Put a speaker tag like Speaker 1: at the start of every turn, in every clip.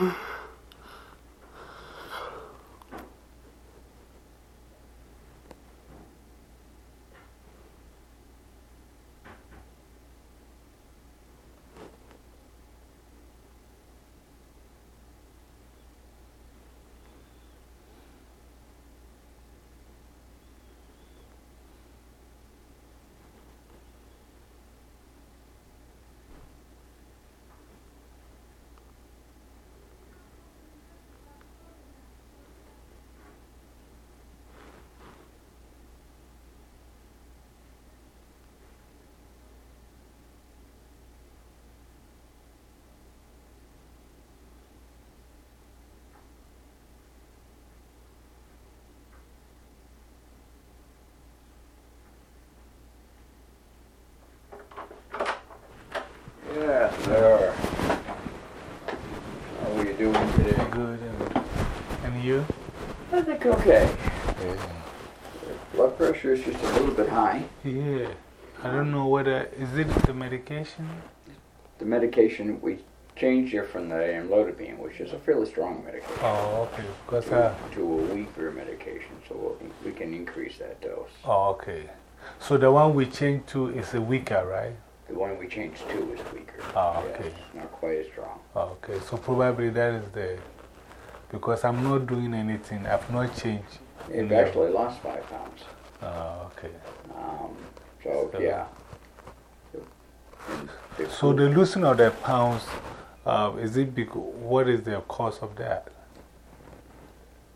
Speaker 1: Oh. think okay.
Speaker 2: Yeah.
Speaker 1: Blood pressure is just a little bit high.
Speaker 2: Yeah. I don't know whether, is it the medication?
Speaker 1: The medication, we changed it from the amlodipine, which is a fairly strong medication,
Speaker 2: Oh, okay. Because
Speaker 1: to,
Speaker 2: I, uh,
Speaker 1: to a weaker medication, so we'll, we can increase that dose.
Speaker 2: oh, okay. So the one we changed to is a weaker, right?
Speaker 1: The one we changed to is weaker.
Speaker 2: Oh,
Speaker 1: Yes,
Speaker 2: okay.
Speaker 1: not quite as strong.
Speaker 2: Oh, okay. So probably that is the, because I'm not doing anything. I've not changed.
Speaker 1: You've actually lost five pounds.
Speaker 2: Oh, okay.
Speaker 1: Um, so,
Speaker 2: So-
Speaker 1: yeah. The
Speaker 2: So the losing of the pounds, uh, is it because, what is the cause of that?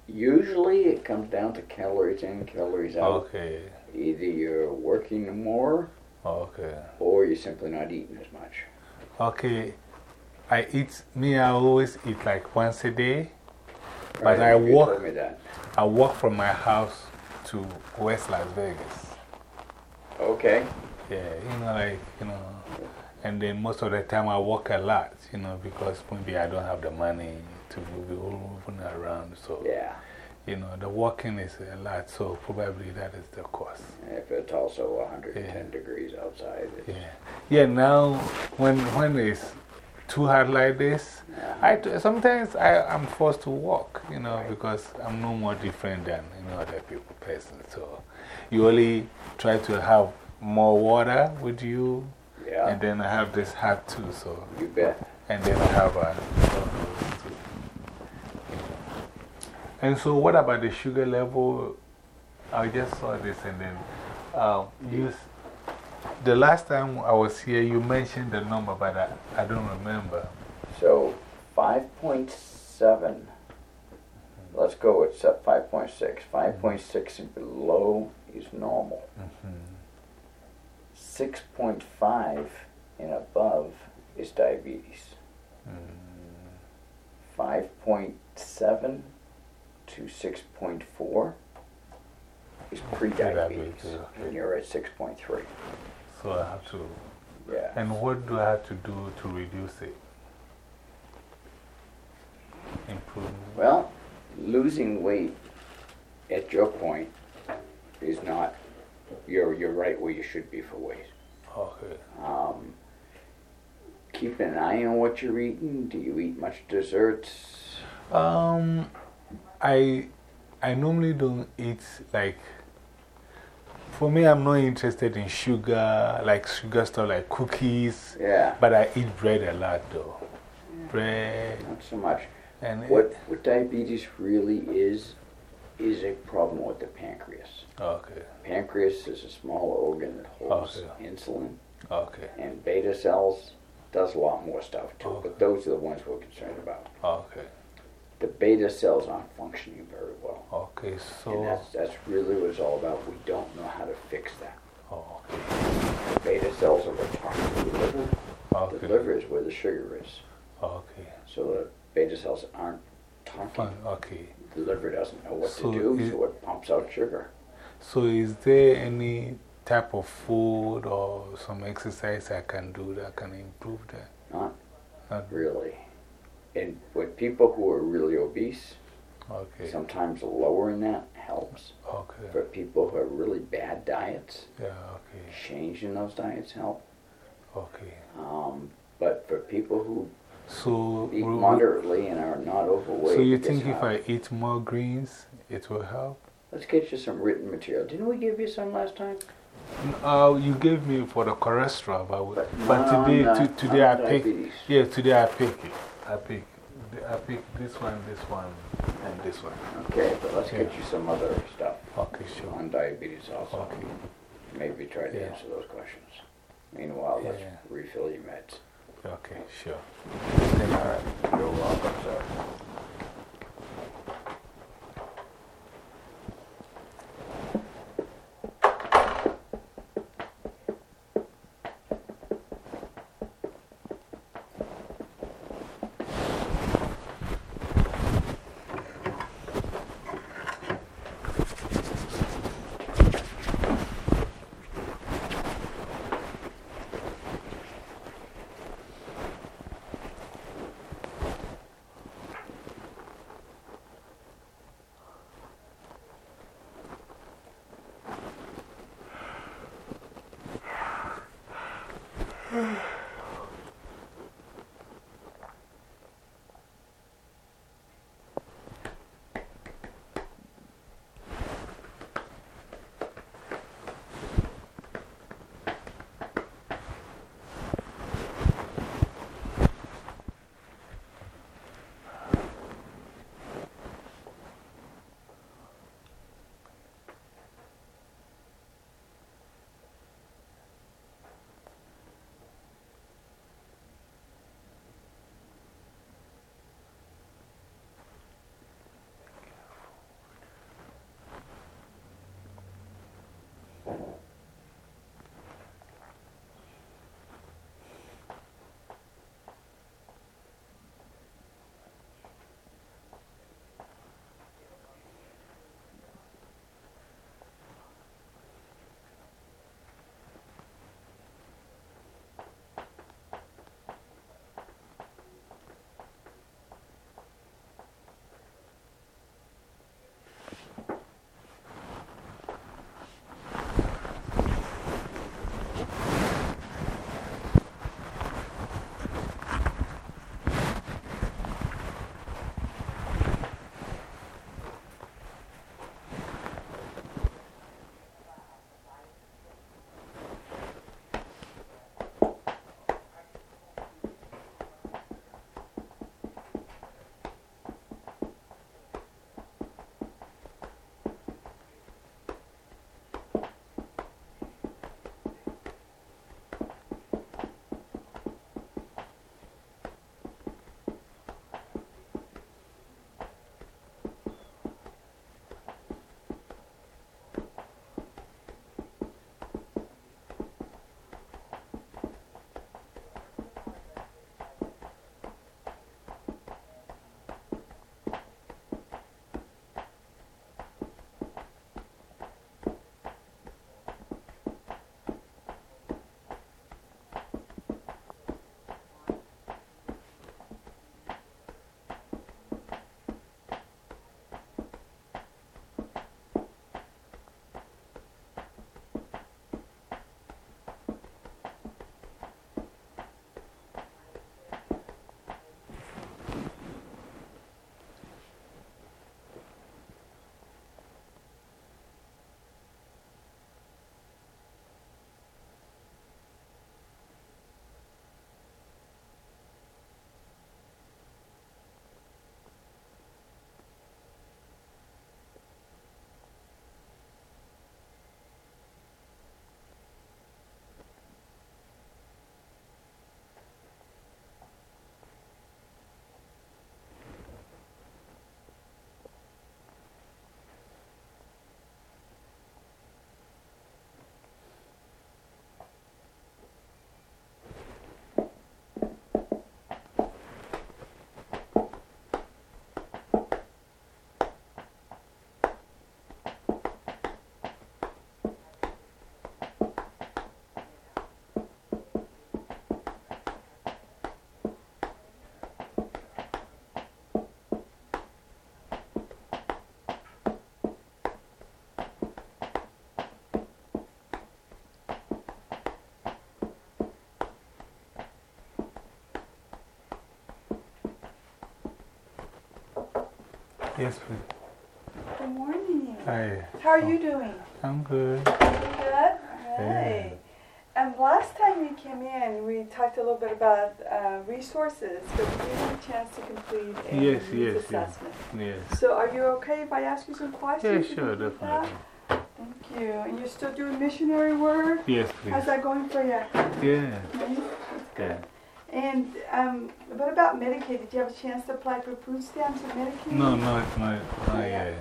Speaker 1: Usually it comes down to calories in, calories out.
Speaker 2: Okay.
Speaker 1: Either you're working more
Speaker 2: Okay.
Speaker 1: or you're simply not eating as much.
Speaker 2: Okay. I eat, me, I always eat like once a day. But I walk-
Speaker 1: told me that.
Speaker 2: I walk from my house to West Las Vegas.
Speaker 1: Okay.
Speaker 2: Yeah, you know, like, you know, and then most of the time I walk a lot, you know, because maybe I don't have the money to be moving around. So,
Speaker 1: Yeah.
Speaker 2: you know, the walking is a lot, so probably that is the cause.
Speaker 1: If it's also 110
Speaker 2: Yeah.
Speaker 1: degrees outside.
Speaker 2: Yeah. Yeah, now when, when it's too hot like this, I sometimes I, I'm forced to walk, you know, because I'm no more different than you know, other people person. So you only try to have more water with you,
Speaker 1: Yeah,
Speaker 2: and then I have this hat too. So,
Speaker 1: you bet.
Speaker 2: and then I have a. And so, what about the sugar level? I just saw this and then uh, you, s- the last time I was here, you mentioned the number, but I, I don't remember.
Speaker 1: So 5.7, let's go with 5.6. 5.6 and below is normal.
Speaker 2: -hmm.
Speaker 1: 6.5 and above is diabetes.
Speaker 2: Mm.
Speaker 1: 5.7 to 6.4 is pre-diabetes.
Speaker 2: Pre-diabetes, okay.
Speaker 1: And you're at 6.3.
Speaker 2: So I have to.
Speaker 1: Yeah.
Speaker 2: And what do I have to do to reduce it? Improve.
Speaker 1: Well, losing weight at your point is not, you're, you're right where you should be for weight.
Speaker 2: Okay.
Speaker 1: Um, keep an eye on what you're eating. Do you eat much desserts?
Speaker 2: Um, I, I normally don't eat like. For me, I'm not interested in sugar, like sugar stuff like cookies.
Speaker 1: Yeah,
Speaker 2: But I eat bread a lot though. Bread.
Speaker 1: not so much.
Speaker 2: And
Speaker 1: What, what diabetes really is, is a problem with the pancreas.
Speaker 2: okay.
Speaker 1: Pancreas is a small organ that holds
Speaker 2: Okay.
Speaker 1: insulin,
Speaker 2: Okay.
Speaker 1: and beta cells does a lot more stuff too,
Speaker 2: Okay.
Speaker 1: but those are the ones we're concerned about.
Speaker 2: Okay.
Speaker 1: The beta cells aren't functioning very well.
Speaker 2: Okay. so And
Speaker 1: that's, that's really what it's all about. We don't know how to fix that.
Speaker 2: Oh, okay.
Speaker 1: The beta cells are retarded to the liver.
Speaker 2: Okay.
Speaker 1: The liver is where the sugar is.
Speaker 2: Okay.
Speaker 1: So the beta cells aren't talking.
Speaker 2: Okay.
Speaker 1: The liver doesn't know what
Speaker 2: So
Speaker 1: to do,
Speaker 2: is-
Speaker 1: so it pumps out sugar.
Speaker 2: So, is there any type of food or some exercise I can do that can improve that?
Speaker 1: Not
Speaker 2: Not
Speaker 1: really. And with people who are really obese,
Speaker 2: Okay.
Speaker 1: sometimes lowering that helps.
Speaker 2: Okay.
Speaker 1: For people who have really bad diets,
Speaker 2: Yeah, okay.
Speaker 1: changing those diets help.
Speaker 2: Okay.
Speaker 1: Um, but for people who
Speaker 2: So,
Speaker 1: eat moderately and are not overweight.
Speaker 2: so you think if. I eat more greens, it will help?
Speaker 1: Let's get you some written material. Didn't we give you some last time?
Speaker 2: Uh, you gave me for the cholesterol, but,
Speaker 1: But
Speaker 2: but today, today I pick. Yeah, today I pick it. I pick. I pick this one, this one, and this one.
Speaker 1: Okay, but let's get you some other stuff
Speaker 2: Okay, sure.
Speaker 1: on diabetes also.
Speaker 2: Okay.
Speaker 1: Maybe try to
Speaker 2: Yeah.
Speaker 1: answer those questions. Meanwhile, let's refill your meds.
Speaker 2: Okay, sure.
Speaker 1: All right. You're welcome, sir.
Speaker 2: Yes, please.
Speaker 3: Good morning.
Speaker 2: Hi.
Speaker 3: How are you doing?
Speaker 2: I'm good.
Speaker 3: Good? Hi. And last time you came in, we talked a little bit about uh, resources, but we didn't have a chance to complete a
Speaker 2: Yes, yes, yes.
Speaker 3: assessment.
Speaker 2: Yes.
Speaker 3: So are you okay if I ask you some questions? to
Speaker 2: sure,
Speaker 3: that?
Speaker 2: definitely.
Speaker 3: Thank you. And you're still doing missionary work?
Speaker 2: Yes, please.
Speaker 3: How's that going for you?
Speaker 2: Yeah.
Speaker 3: Nice?
Speaker 2: Yeah.
Speaker 3: And um, what about Medicaid? Did you have a chance to apply for food stamps and Medicaid?
Speaker 2: No, no, no, no, yeah.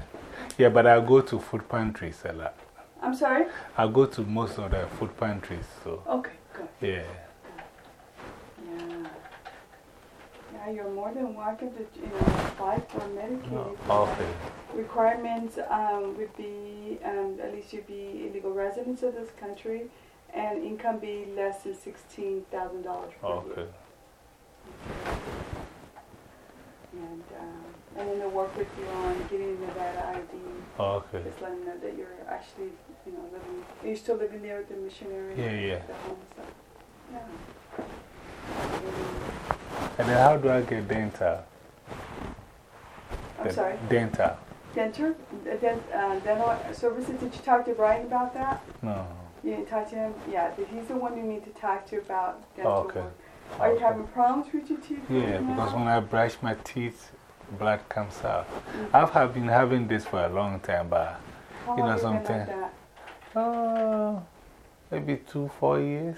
Speaker 2: Yeah, but I go to food pantries a lot.
Speaker 3: I'm sorry?
Speaker 2: I go to most of the food pantries, so
Speaker 3: Okay, good.
Speaker 2: yeah.
Speaker 3: Yeah. Yeah, you're more than welcome to you know, apply for Medicaid.
Speaker 2: No,
Speaker 3: if you have.
Speaker 2: okay.
Speaker 3: Requirements um, would be um, at least you'd be illegal residents of this country and income be less than $16,000 per
Speaker 2: Okay.
Speaker 3: year. And, um, and then they'll work with you on getting the Nevada ID.
Speaker 2: Okay.
Speaker 3: Just let them know that you're actually, you know, living. Are you still living there with the missionary?
Speaker 2: Yeah, yeah.
Speaker 3: The home stuff? Yeah.
Speaker 2: And then how do I get dental?
Speaker 3: I'm
Speaker 2: The
Speaker 3: sorry.
Speaker 2: Dental.
Speaker 3: Dental, uh, dent, uh, dental services. Did you talk to Brian about that?
Speaker 2: No.
Speaker 3: You didn't talk to him? Yeah, he's the one you need to talk to about dental
Speaker 2: Okay.
Speaker 3: work. Are you having problems with your teeth?
Speaker 2: Yeah, because when I brush my teeth, blood comes out.
Speaker 3: Mhm.
Speaker 2: I've been having this for a long time, but
Speaker 3: How
Speaker 2: you know
Speaker 3: sometimes. like
Speaker 2: uh, maybe two, four years.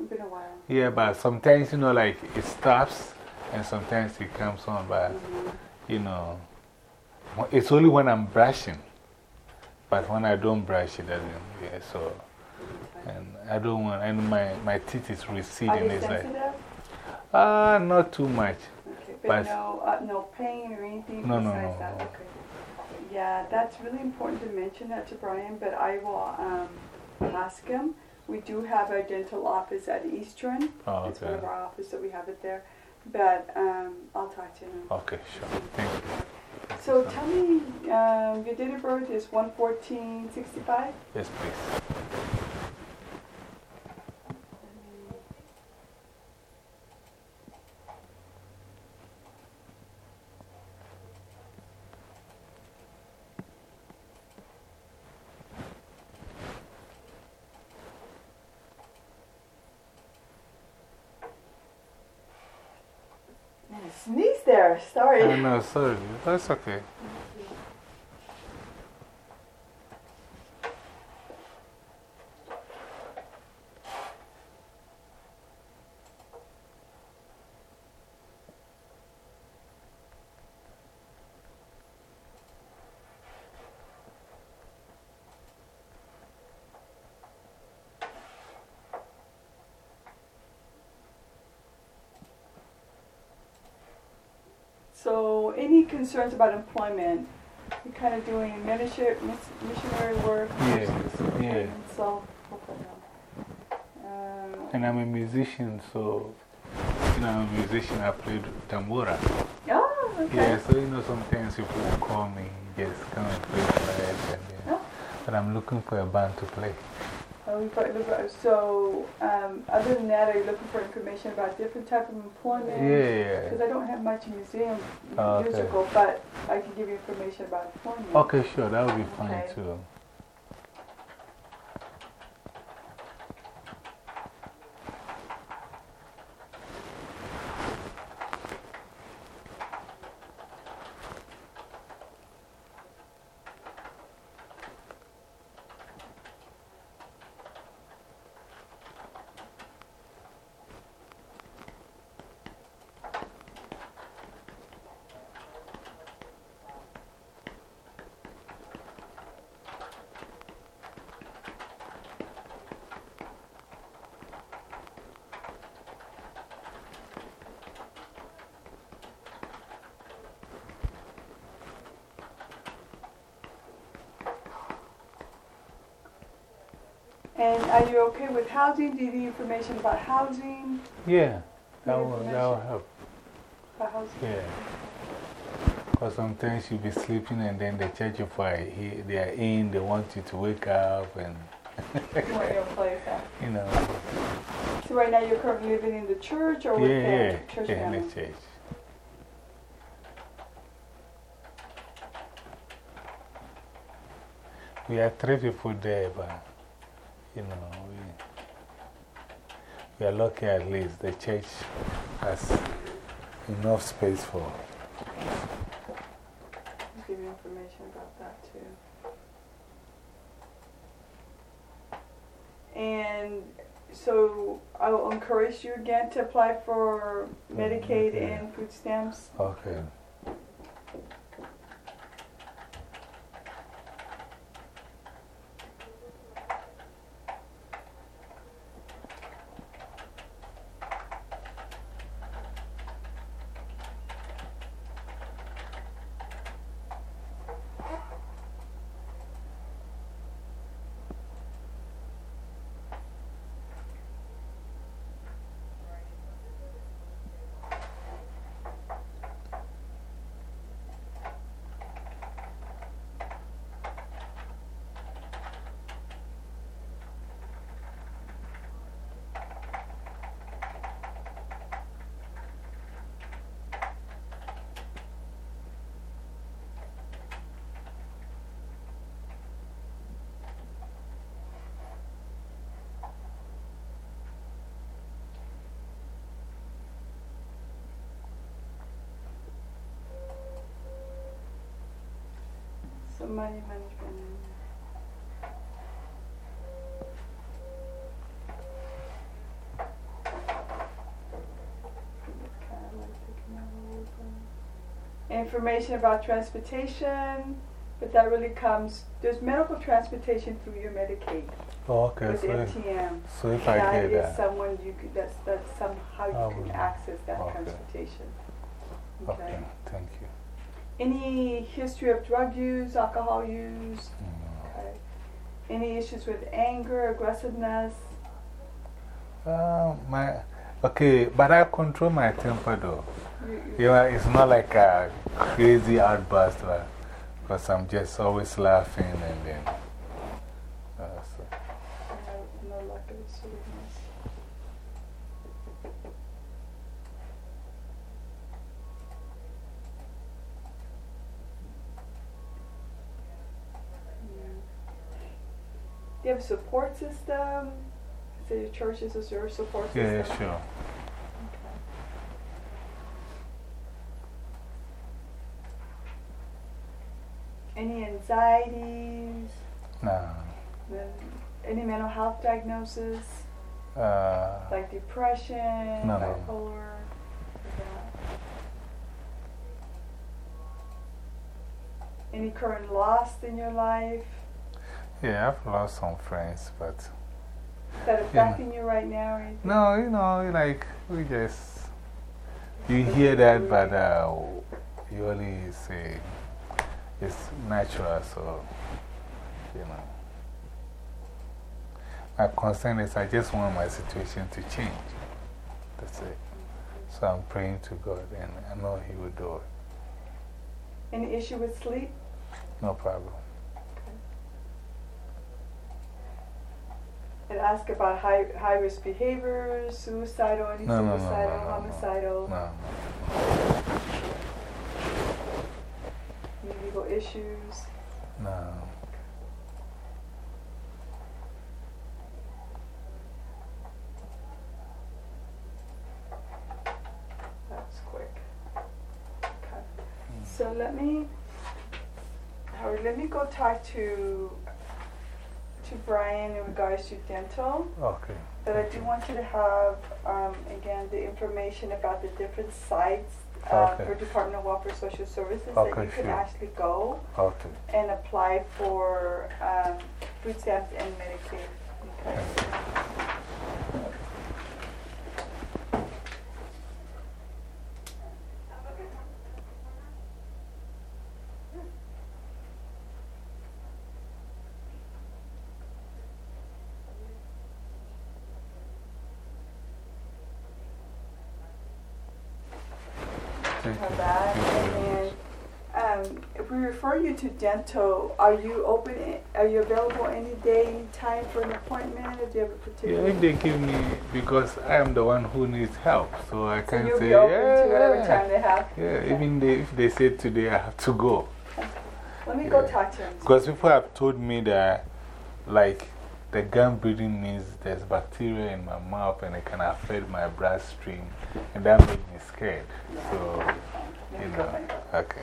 Speaker 3: It's been a while.
Speaker 2: Yeah, but sometimes, you know, like it stops and sometimes it comes on, but
Speaker 3: Mhm.
Speaker 2: you know, it's only when I'm brushing. But when I don't brush, it doesn't. Yeah, so, and I don't want, and my, my teeth is receding. It's like? Ah, not too much.
Speaker 3: Okay, but
Speaker 2: But-
Speaker 3: no, uh, no pain or anything
Speaker 2: No,
Speaker 3: besides
Speaker 2: no,
Speaker 3: that?
Speaker 2: no.
Speaker 3: Okay. Yeah, that's really important to mention that to Brian, but I will um, ask him. We do have a dental office at Eastern.
Speaker 2: Oh, okay.
Speaker 3: It's one of our offices that we have it there. But um, I'll talk to him.
Speaker 2: Okay, sure. Thank you.
Speaker 3: So tell me, um, your date of birth is 11465?
Speaker 2: Yes, please.
Speaker 3: Sneeze there, sorry.
Speaker 2: Oh, no, sorry. That's okay.
Speaker 3: So, any concerns about employment? You're kind of doing missionary, missionary work.
Speaker 2: Yeah, yeah.
Speaker 3: and So, um,
Speaker 2: And I'm a musician, so, you know, I'm a musician. I played tambura.
Speaker 3: oh, okay.
Speaker 2: Yeah, so, you know, sometimes people will call me, just come and play for us. And, yeah.
Speaker 3: Oh.
Speaker 2: But I'm looking for a band to play.
Speaker 3: We've got- we've So, um, other than that, are you looking for information about different type of employment?
Speaker 2: Yeah,
Speaker 3: Because. I don't have much museum
Speaker 2: Oh, okay.
Speaker 3: musical, but I can give you information about employment.
Speaker 2: Okay, sure. That would be fine
Speaker 3: Okay.
Speaker 2: too.
Speaker 3: And are you okay with housing? Do you need information about housing?
Speaker 2: Yeah, that will, that will help.
Speaker 3: About housing?
Speaker 2: Yeah. Because sometimes you'll be sleeping and then the church, it. He, they are in, they want you to wake up and,
Speaker 3: You want your place, huh?
Speaker 2: you know.
Speaker 3: So right now you're currently living in the church or
Speaker 2: Yeah,
Speaker 3: with
Speaker 2: yeah,
Speaker 3: the church
Speaker 2: yeah, in the church. we are three people there, but you know, we, we are lucky at least the church has enough space for.
Speaker 3: I'll give you information about that too. And so I will encourage you again to apply for Medicaid
Speaker 2: okay.
Speaker 3: and food stamps.
Speaker 2: Okay.
Speaker 3: So money management. Information about transportation, but that really comes, there's medical transportation through your Medicaid
Speaker 2: Oh, okay.
Speaker 3: with
Speaker 2: So
Speaker 3: MTM.
Speaker 2: so if I
Speaker 3: That
Speaker 2: get
Speaker 3: is
Speaker 2: that.
Speaker 3: someone you could, that's, that's somehow you
Speaker 2: Oh,
Speaker 3: can access that
Speaker 2: okay.
Speaker 3: transportation.
Speaker 2: Okay, you.
Speaker 3: Any history of drug use, alcohol use?
Speaker 2: Mm.
Speaker 3: Okay. Any issues with anger, aggressiveness?
Speaker 2: Uh, my, okay, but I control my temper though.
Speaker 3: You, you,
Speaker 2: know, it's not like a crazy outburst, because I'm just always laughing and then. Uh, so.
Speaker 3: no, no lack of assertiveness. Yeah. Do you have a support system? So your church is support system?
Speaker 2: Yeah, yeah, sure.
Speaker 3: Any anxieties?
Speaker 2: No.
Speaker 3: Any mental health diagnosis?
Speaker 2: Uh,
Speaker 3: Like depression,
Speaker 2: No,
Speaker 3: bipolar? Any current loss in your life
Speaker 2: yeah, I've lost some friends, but.
Speaker 3: that affecting you right now? Or anything?
Speaker 2: No, you know, like, we just. You hear that, but uh, you only say it's natural, so, you know. My concern is I just want my situation to change. That's it. So I'm praying to God, and I know He will do it.
Speaker 3: Any issue with sleep?
Speaker 2: No problem.
Speaker 3: It ask about high, high risk behaviors, suicidal, any
Speaker 2: No, no,
Speaker 3: suicidal,
Speaker 2: no,
Speaker 3: homicidal,
Speaker 2: No,
Speaker 3: legal issues.
Speaker 2: no.
Speaker 3: That's quick. Okay. Hmm. So let me, Howard, let me go talk to, to Brian in regards to dental.
Speaker 2: Okay.
Speaker 3: But I do want you to have, um, again, the information about the different sites uh,
Speaker 2: Okay.
Speaker 3: for Department of Welfare Social Services that you can
Speaker 2: sure.
Speaker 3: actually go
Speaker 2: Okay.
Speaker 3: and apply for um, food stamps and Medicaid. Okay.
Speaker 2: Thank
Speaker 3: have
Speaker 2: you.
Speaker 3: that.
Speaker 2: Thank you very
Speaker 3: And
Speaker 2: much.
Speaker 3: then, um, if to dental, are you open, are you available any day, any time for an appointment? Do you have a particular.
Speaker 2: Yeah, if they give me, because I am the one who needs help, so I
Speaker 3: So
Speaker 2: can say, yeah, yeah.
Speaker 3: time they have?
Speaker 2: Yeah, even they, if they say today I have to go.
Speaker 3: Let me go talk to him.
Speaker 2: Because people have told me that, like, the gum breathing means there's bacteria in my mouth and it can affect my bloodstream. And that made me scared. So, you know, okay.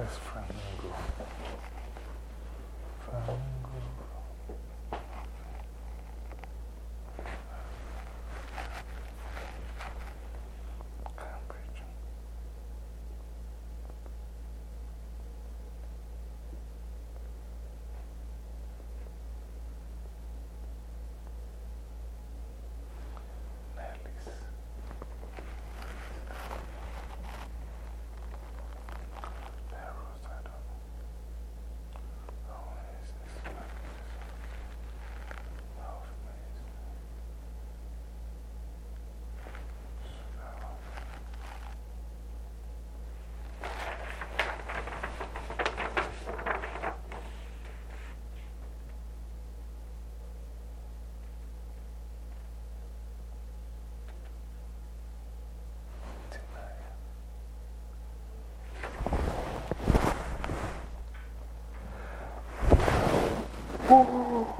Speaker 2: Where's Flamingo? Pum.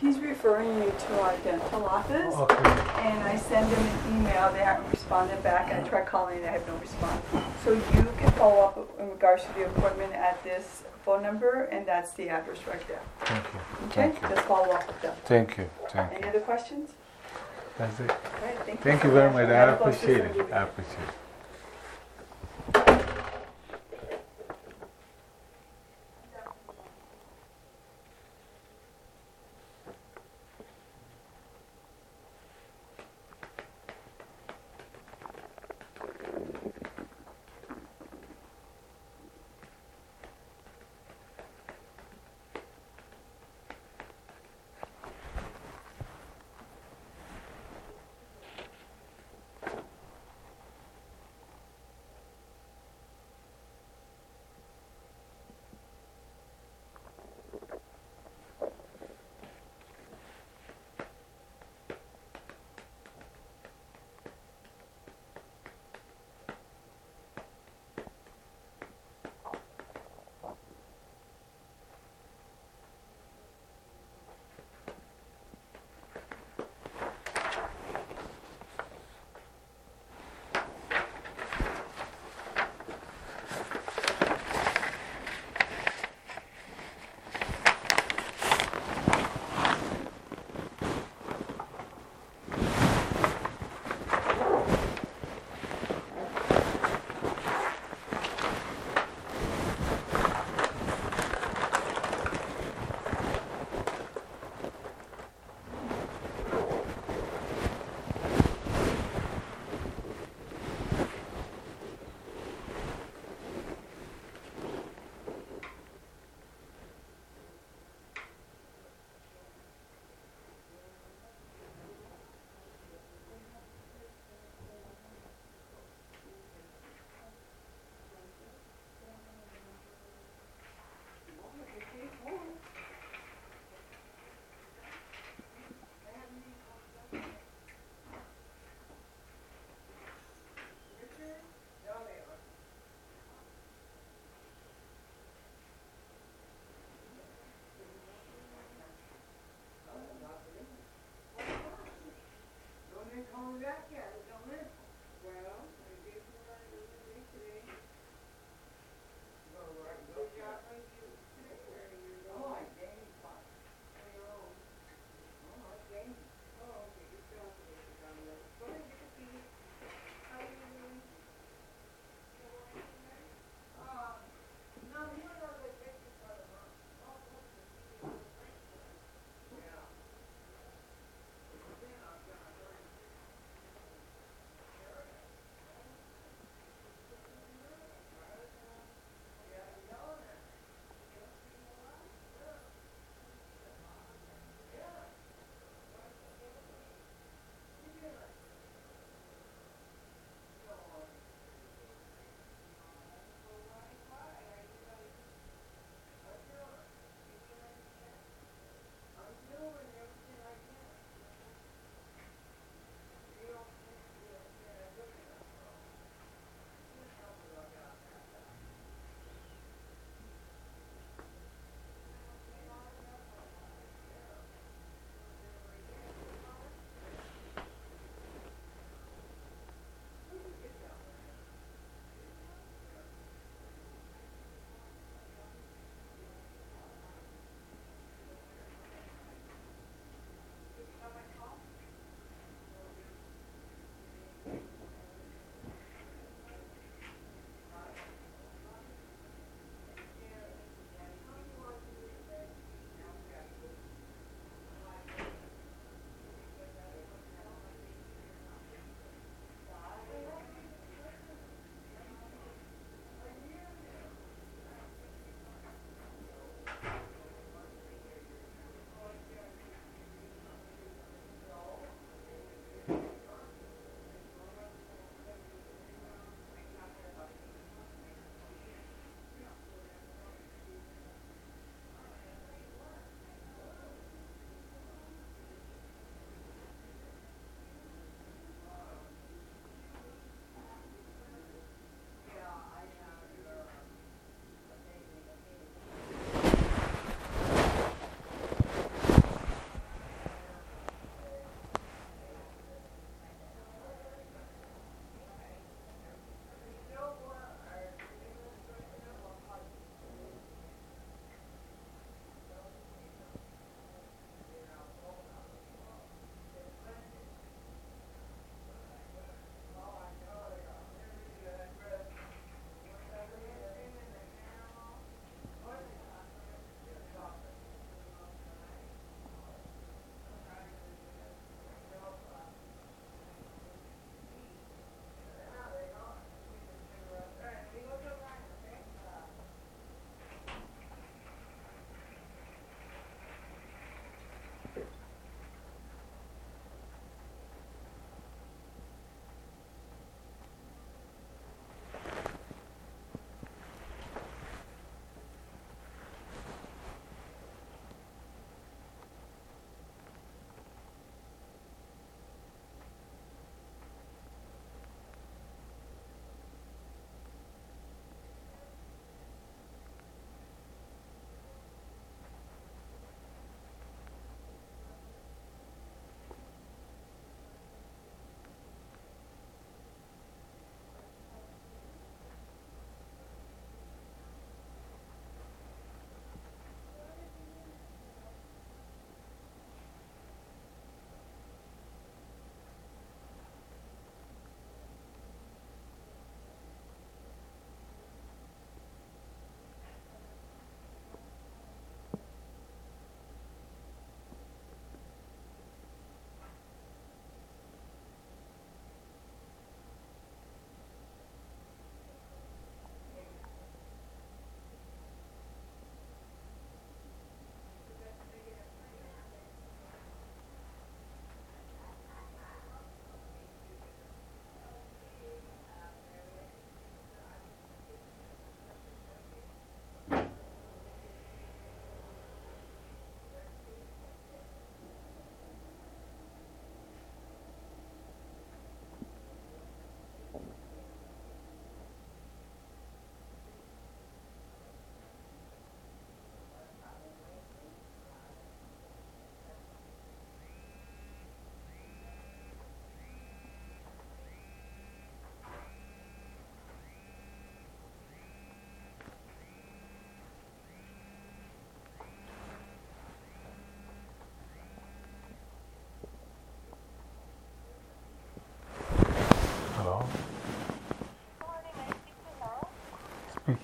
Speaker 3: He's referring me to our dental office,
Speaker 2: Okay.
Speaker 3: and I send him an email, they haven't responded back, I tried calling, I have no response. So you can follow up in regards to the appointment at this phone number, and that's the address right there.
Speaker 2: Thank you.
Speaker 3: Okay,
Speaker 2: Thank you.
Speaker 3: just follow up with them.
Speaker 2: Thank you. Thank
Speaker 3: Any
Speaker 2: you.
Speaker 3: other questions?
Speaker 2: That's it.
Speaker 3: Right, thank you.
Speaker 2: Thank
Speaker 3: so
Speaker 2: you very much. I
Speaker 3: gotta close this
Speaker 2: appreciate it. I appreciate it.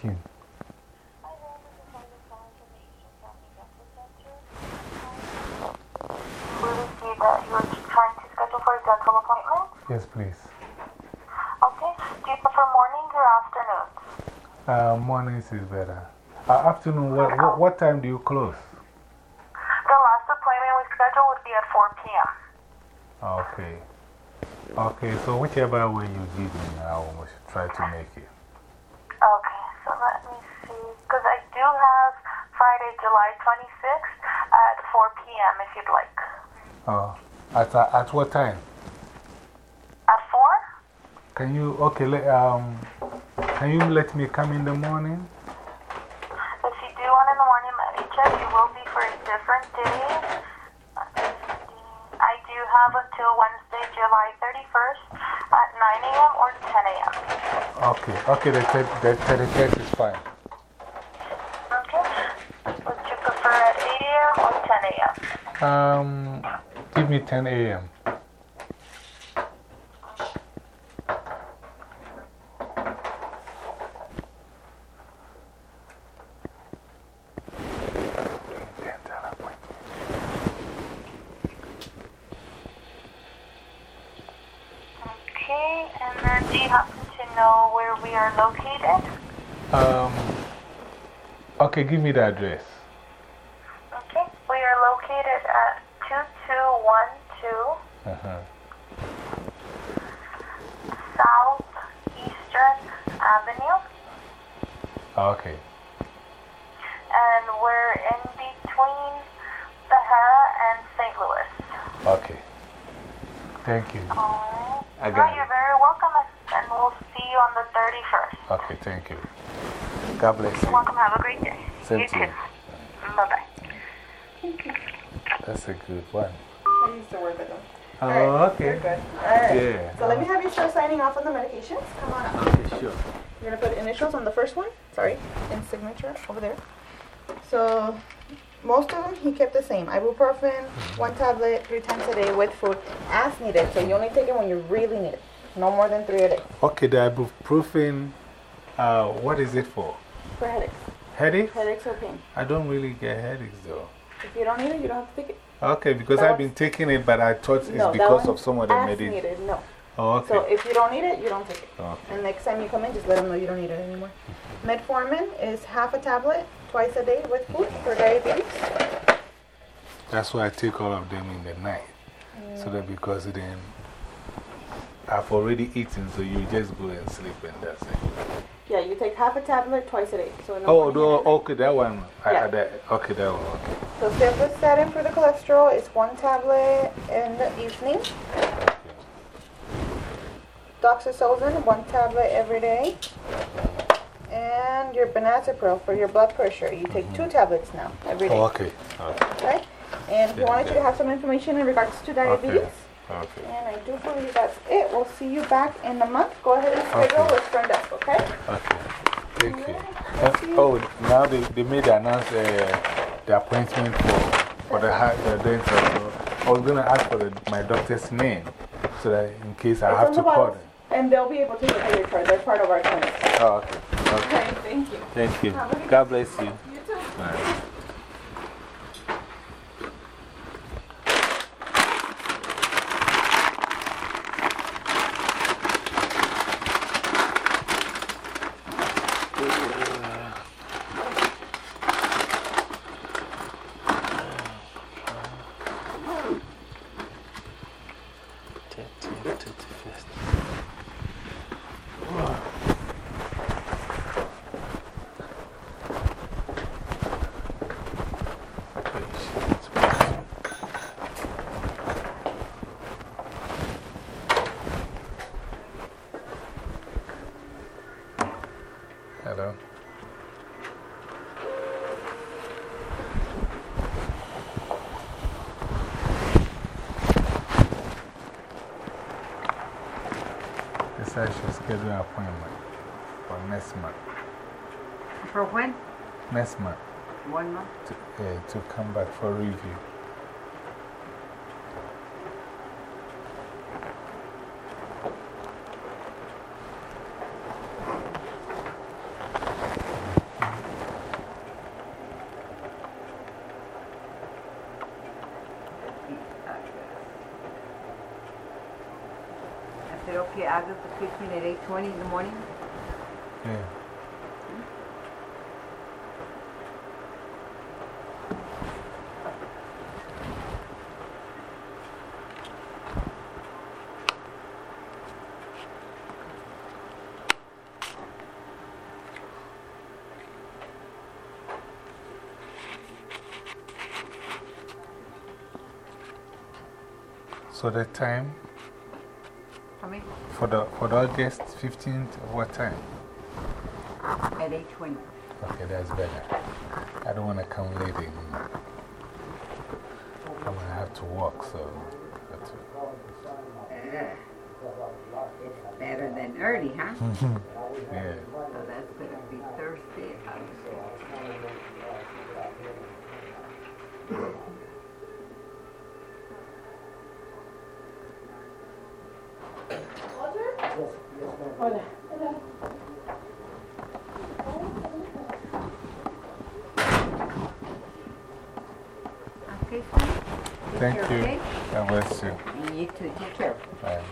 Speaker 4: Appointment.
Speaker 2: Yes, please.
Speaker 4: Okay. Do you prefer mornings or afternoons?
Speaker 2: Uh, mornings is better. Uh, afternoon, what, what, what time do you close?
Speaker 4: The last appointment we scheduled would be at 4 p.m.
Speaker 2: Okay. Okay, so whichever way you give me, I will try to make it.
Speaker 4: Okay, so let me see. Because I do have Friday, July 26th at 4 p.m. if you'd like.
Speaker 2: Uh, at, uh, at what time?
Speaker 4: At 4?
Speaker 2: Can you, okay, let, um, can you let me come in the morning?
Speaker 4: If you do want in the morning, let me check. It will be for a different day. Let me see. I do have until Wednesday, July 31st at 9 a.m. or 10 a.m.
Speaker 2: Okay, okay, the 31st is fine.
Speaker 4: Okay. Would you prefer at 8 a.m. 10 a.m.?
Speaker 2: Um, give me 10 a.m.
Speaker 4: Okay, and do you happen to know where we are located?
Speaker 2: Um, okay, give me the address.
Speaker 4: Okay, we are located at 2212
Speaker 2: Uh -huh.
Speaker 4: Southeastern Avenue,
Speaker 2: Okay,
Speaker 4: and we're in between Sahara and St. Louis.
Speaker 2: okay. Thank you.
Speaker 4: Alright.
Speaker 2: I got it.
Speaker 4: you're very welcome, and we'll see you on the 31st.
Speaker 2: Okay, thank you. God bless
Speaker 4: You're welcome. Have a great day.
Speaker 2: Same
Speaker 4: you
Speaker 2: to you.
Speaker 4: too. Bye bye. Thank you.
Speaker 2: That's a good one.
Speaker 5: I used to work with them.
Speaker 2: Oh,
Speaker 5: You're
Speaker 2: okay.
Speaker 5: good. Alright.
Speaker 2: Yeah.
Speaker 5: So let me have you start signing off on the medications. Come on up.
Speaker 2: Okay, sure.
Speaker 5: You're going to put initials on the first one. Sorry. And signature over there. So most of them he kept the same. Ibuprofen, one tablet, three times a day with food as needed. So you only take it when you really need it. No more than three a day.
Speaker 2: Okay, the ibuprofen, uh, what is it for?
Speaker 5: For headaches.
Speaker 2: Headache?
Speaker 5: Headaches or pain.
Speaker 2: I don't really get headaches though.
Speaker 5: If you don't need it, you don't have to take it.
Speaker 2: Okay, because
Speaker 5: That
Speaker 2: I've been taking it, but I thought it's
Speaker 5: no,
Speaker 2: because of some of the
Speaker 5: needed. No.
Speaker 2: Oh, okay.
Speaker 5: So if you don't need it, you don't take it.
Speaker 2: Okay.
Speaker 5: And next time you come in, just let them know you don't need it anymore. Metformin is half a tablet twice a day with food for diabetes.
Speaker 2: That's why I take all of them in the night. So that because then I've already eaten, so you just go and sleep and that's it.
Speaker 5: Yeah, you take half a tablet twice a day. So
Speaker 2: Oh, no,
Speaker 5: and at night.
Speaker 2: okay, that one. I,
Speaker 5: Yeah.
Speaker 2: I, that, okay, that one. Okay.
Speaker 5: So simvastatin for the cholesterol is one tablet in the evening. Doxycycline, one tablet every day. And your benazepril for your blood pressure. You take two tablets now every day.
Speaker 2: Oh, okay. Okay.
Speaker 5: Okay? And he
Speaker 2: Yeah,
Speaker 5: wanted you to have some information in regards to diabetes.
Speaker 2: Okay. Okay.
Speaker 5: And I do believe that's it. We'll see you back in a month. Go ahead and schedule
Speaker 2: Okay.
Speaker 5: with front desk, okay?
Speaker 2: Okay. Thank you.
Speaker 5: Thank
Speaker 2: Uh, oh, now they, they made announce uh, the appointment for, for the, ha- the dental. So I was going to ask for the, my doctor's name so that in case I
Speaker 5: It's
Speaker 2: have
Speaker 5: on
Speaker 2: to call
Speaker 5: bottles.
Speaker 2: them.
Speaker 5: And they'll be able to look at your chart. They're part of our clinic.
Speaker 2: Oh, okay. okay.
Speaker 5: Okay, thank you.
Speaker 2: Thank you.
Speaker 5: Have a good
Speaker 2: God bless you.
Speaker 5: You too.
Speaker 2: Bye. Hello. They said I should schedule an appointment for next month.
Speaker 6: For when?
Speaker 2: Next month
Speaker 6: One month?
Speaker 2: to, uh, to come back for review.
Speaker 6: August the 15th at 8:20 in the morning?
Speaker 2: Yeah. So the time
Speaker 6: For me?
Speaker 2: for the, for the August 15th, what time?
Speaker 6: At 8:20.
Speaker 2: Okay, that's better. I don't want to come late I'm going to have to walk, so. That's
Speaker 6: It's ah, better than early, huh?
Speaker 2: yeah.
Speaker 6: So that's gonna be Thursday, August 15th. Okay, sir.
Speaker 2: Thank
Speaker 6: okay?
Speaker 2: God bless you.
Speaker 6: You too. Take care.
Speaker 2: Bye.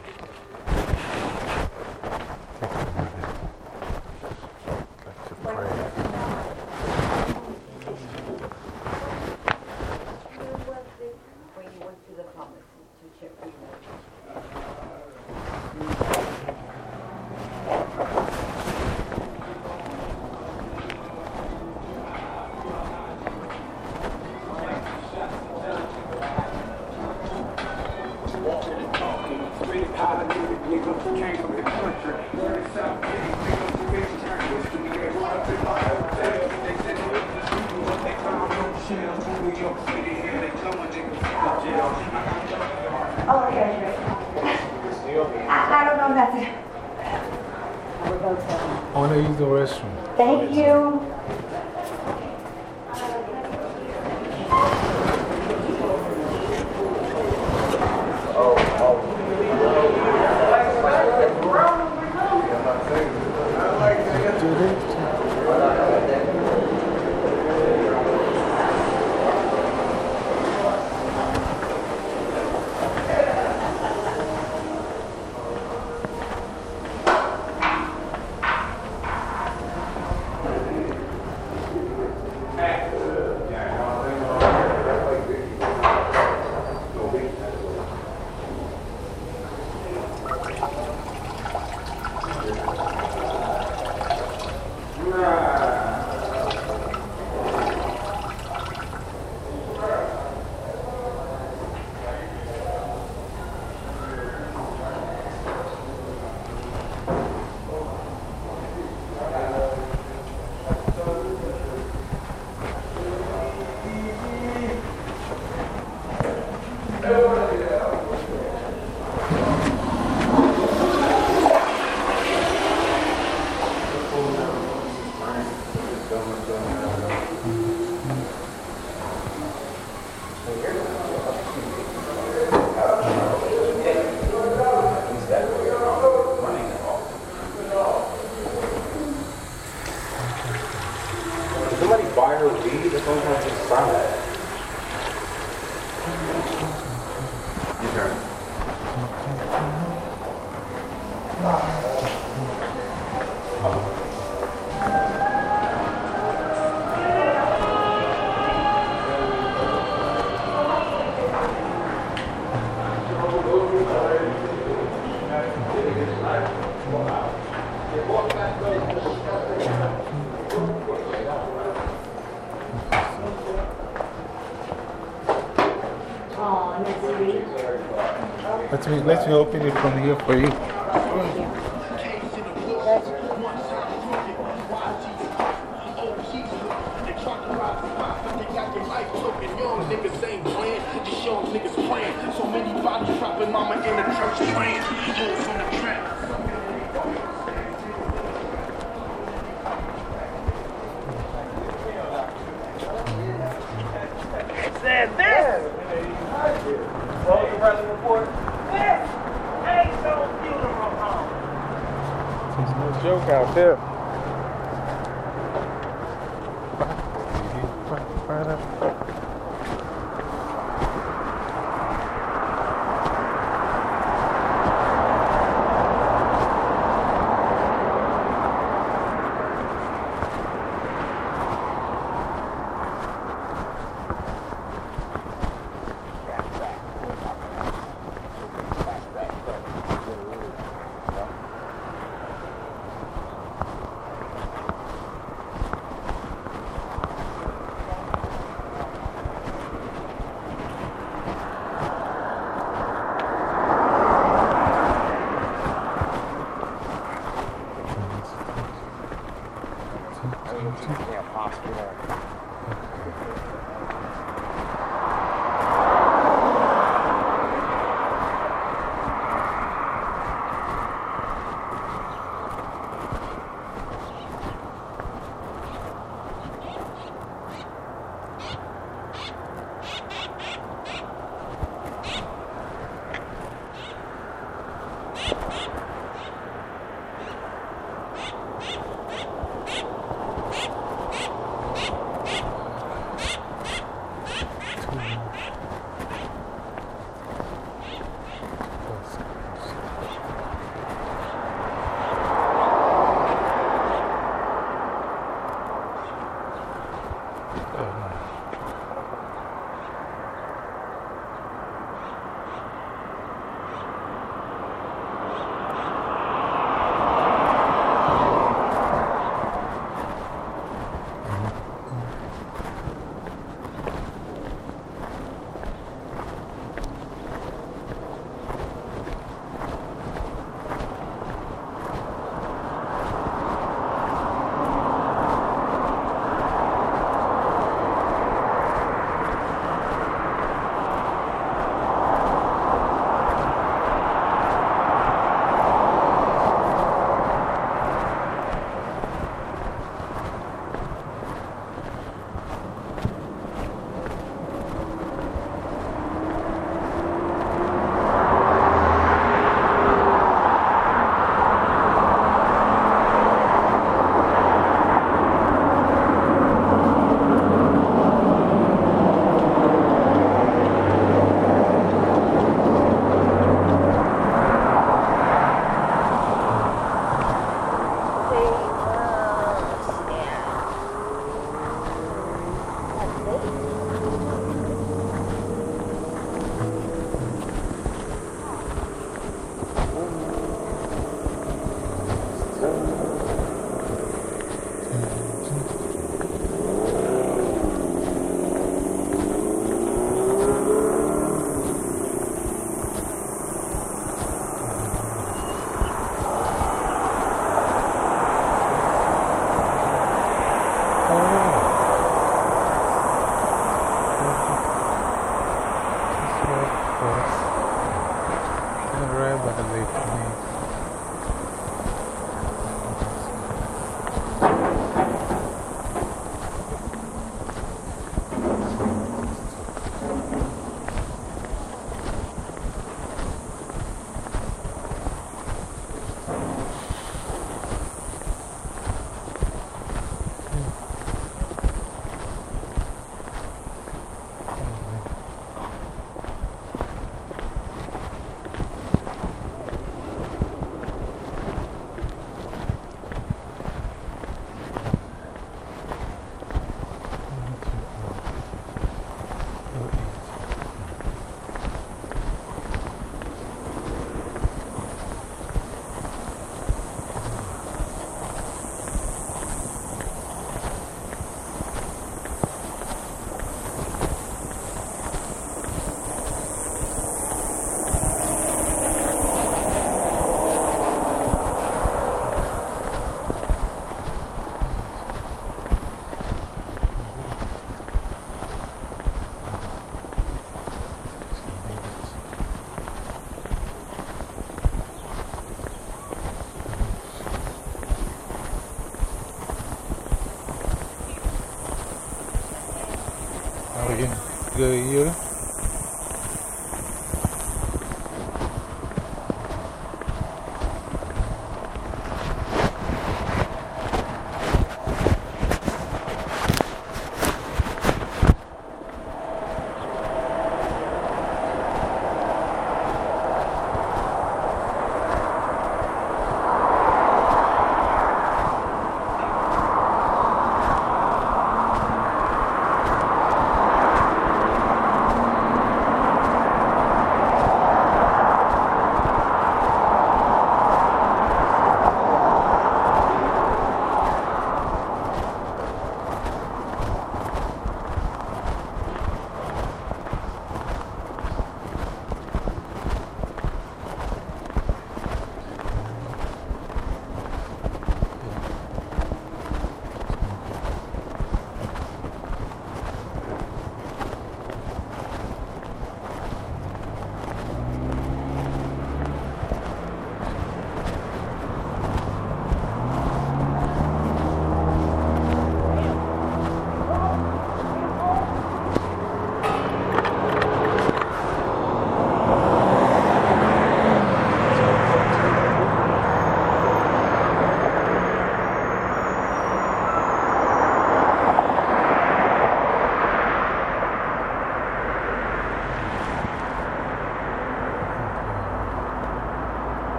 Speaker 2: Let me, let me open it from here for you.
Speaker 7: Niggas ain't playing, just show. So many bodies dropping, mama in the church praying. Hold from the trap.
Speaker 2: There's no joke out there. Are we going to go here?